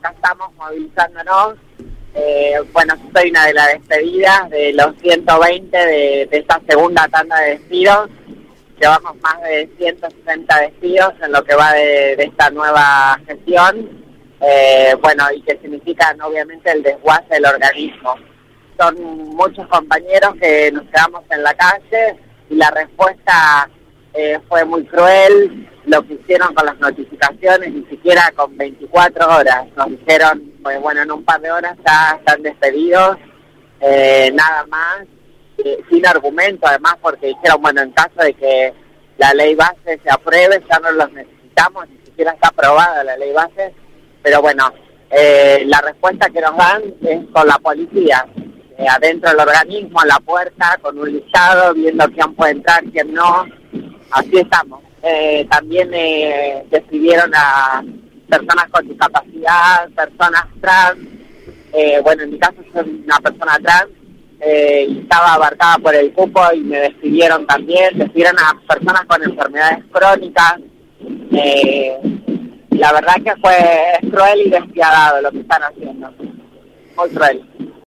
acá estamos movilizándonos. Eh, bueno, soy una de las despedidas de los 120 de, esta segunda tanda de despidos. Llevamos más de 160 despidos en lo que va de, esta nueva gestión. Eh, bueno, y que significan obviamente el desguace del organismo. Son muchos compañeros que nos quedamos en la calle y la respuesta eh, fue muy cruel, lo que hicieron con las notificaciones, ni siquiera con 24 horas. Nos dijeron, pues, bueno, en un par de horas ya están despedidos, eh, nada más, eh, sin argumento además, porque dijeron, bueno, en caso de que la ley base se apruebe, ya no los necesitamos, ni siquiera está aprobada la ley base, pero bueno, la respuesta que nos dan es con la policía, adentro del organismo, a la puerta, con un listado, viendo quién puede entrar, quién no así estamos. Eh, también eh, describieron a personas con discapacidad, personas trans. Eh, bueno, en mi caso soy una persona trans eh, estaba abarcada por el cupo y me describieron también. Describieron a personas con enfermedades crónicas. la verdad que fue cruel y despiadado lo que están haciendo. Muy cruel.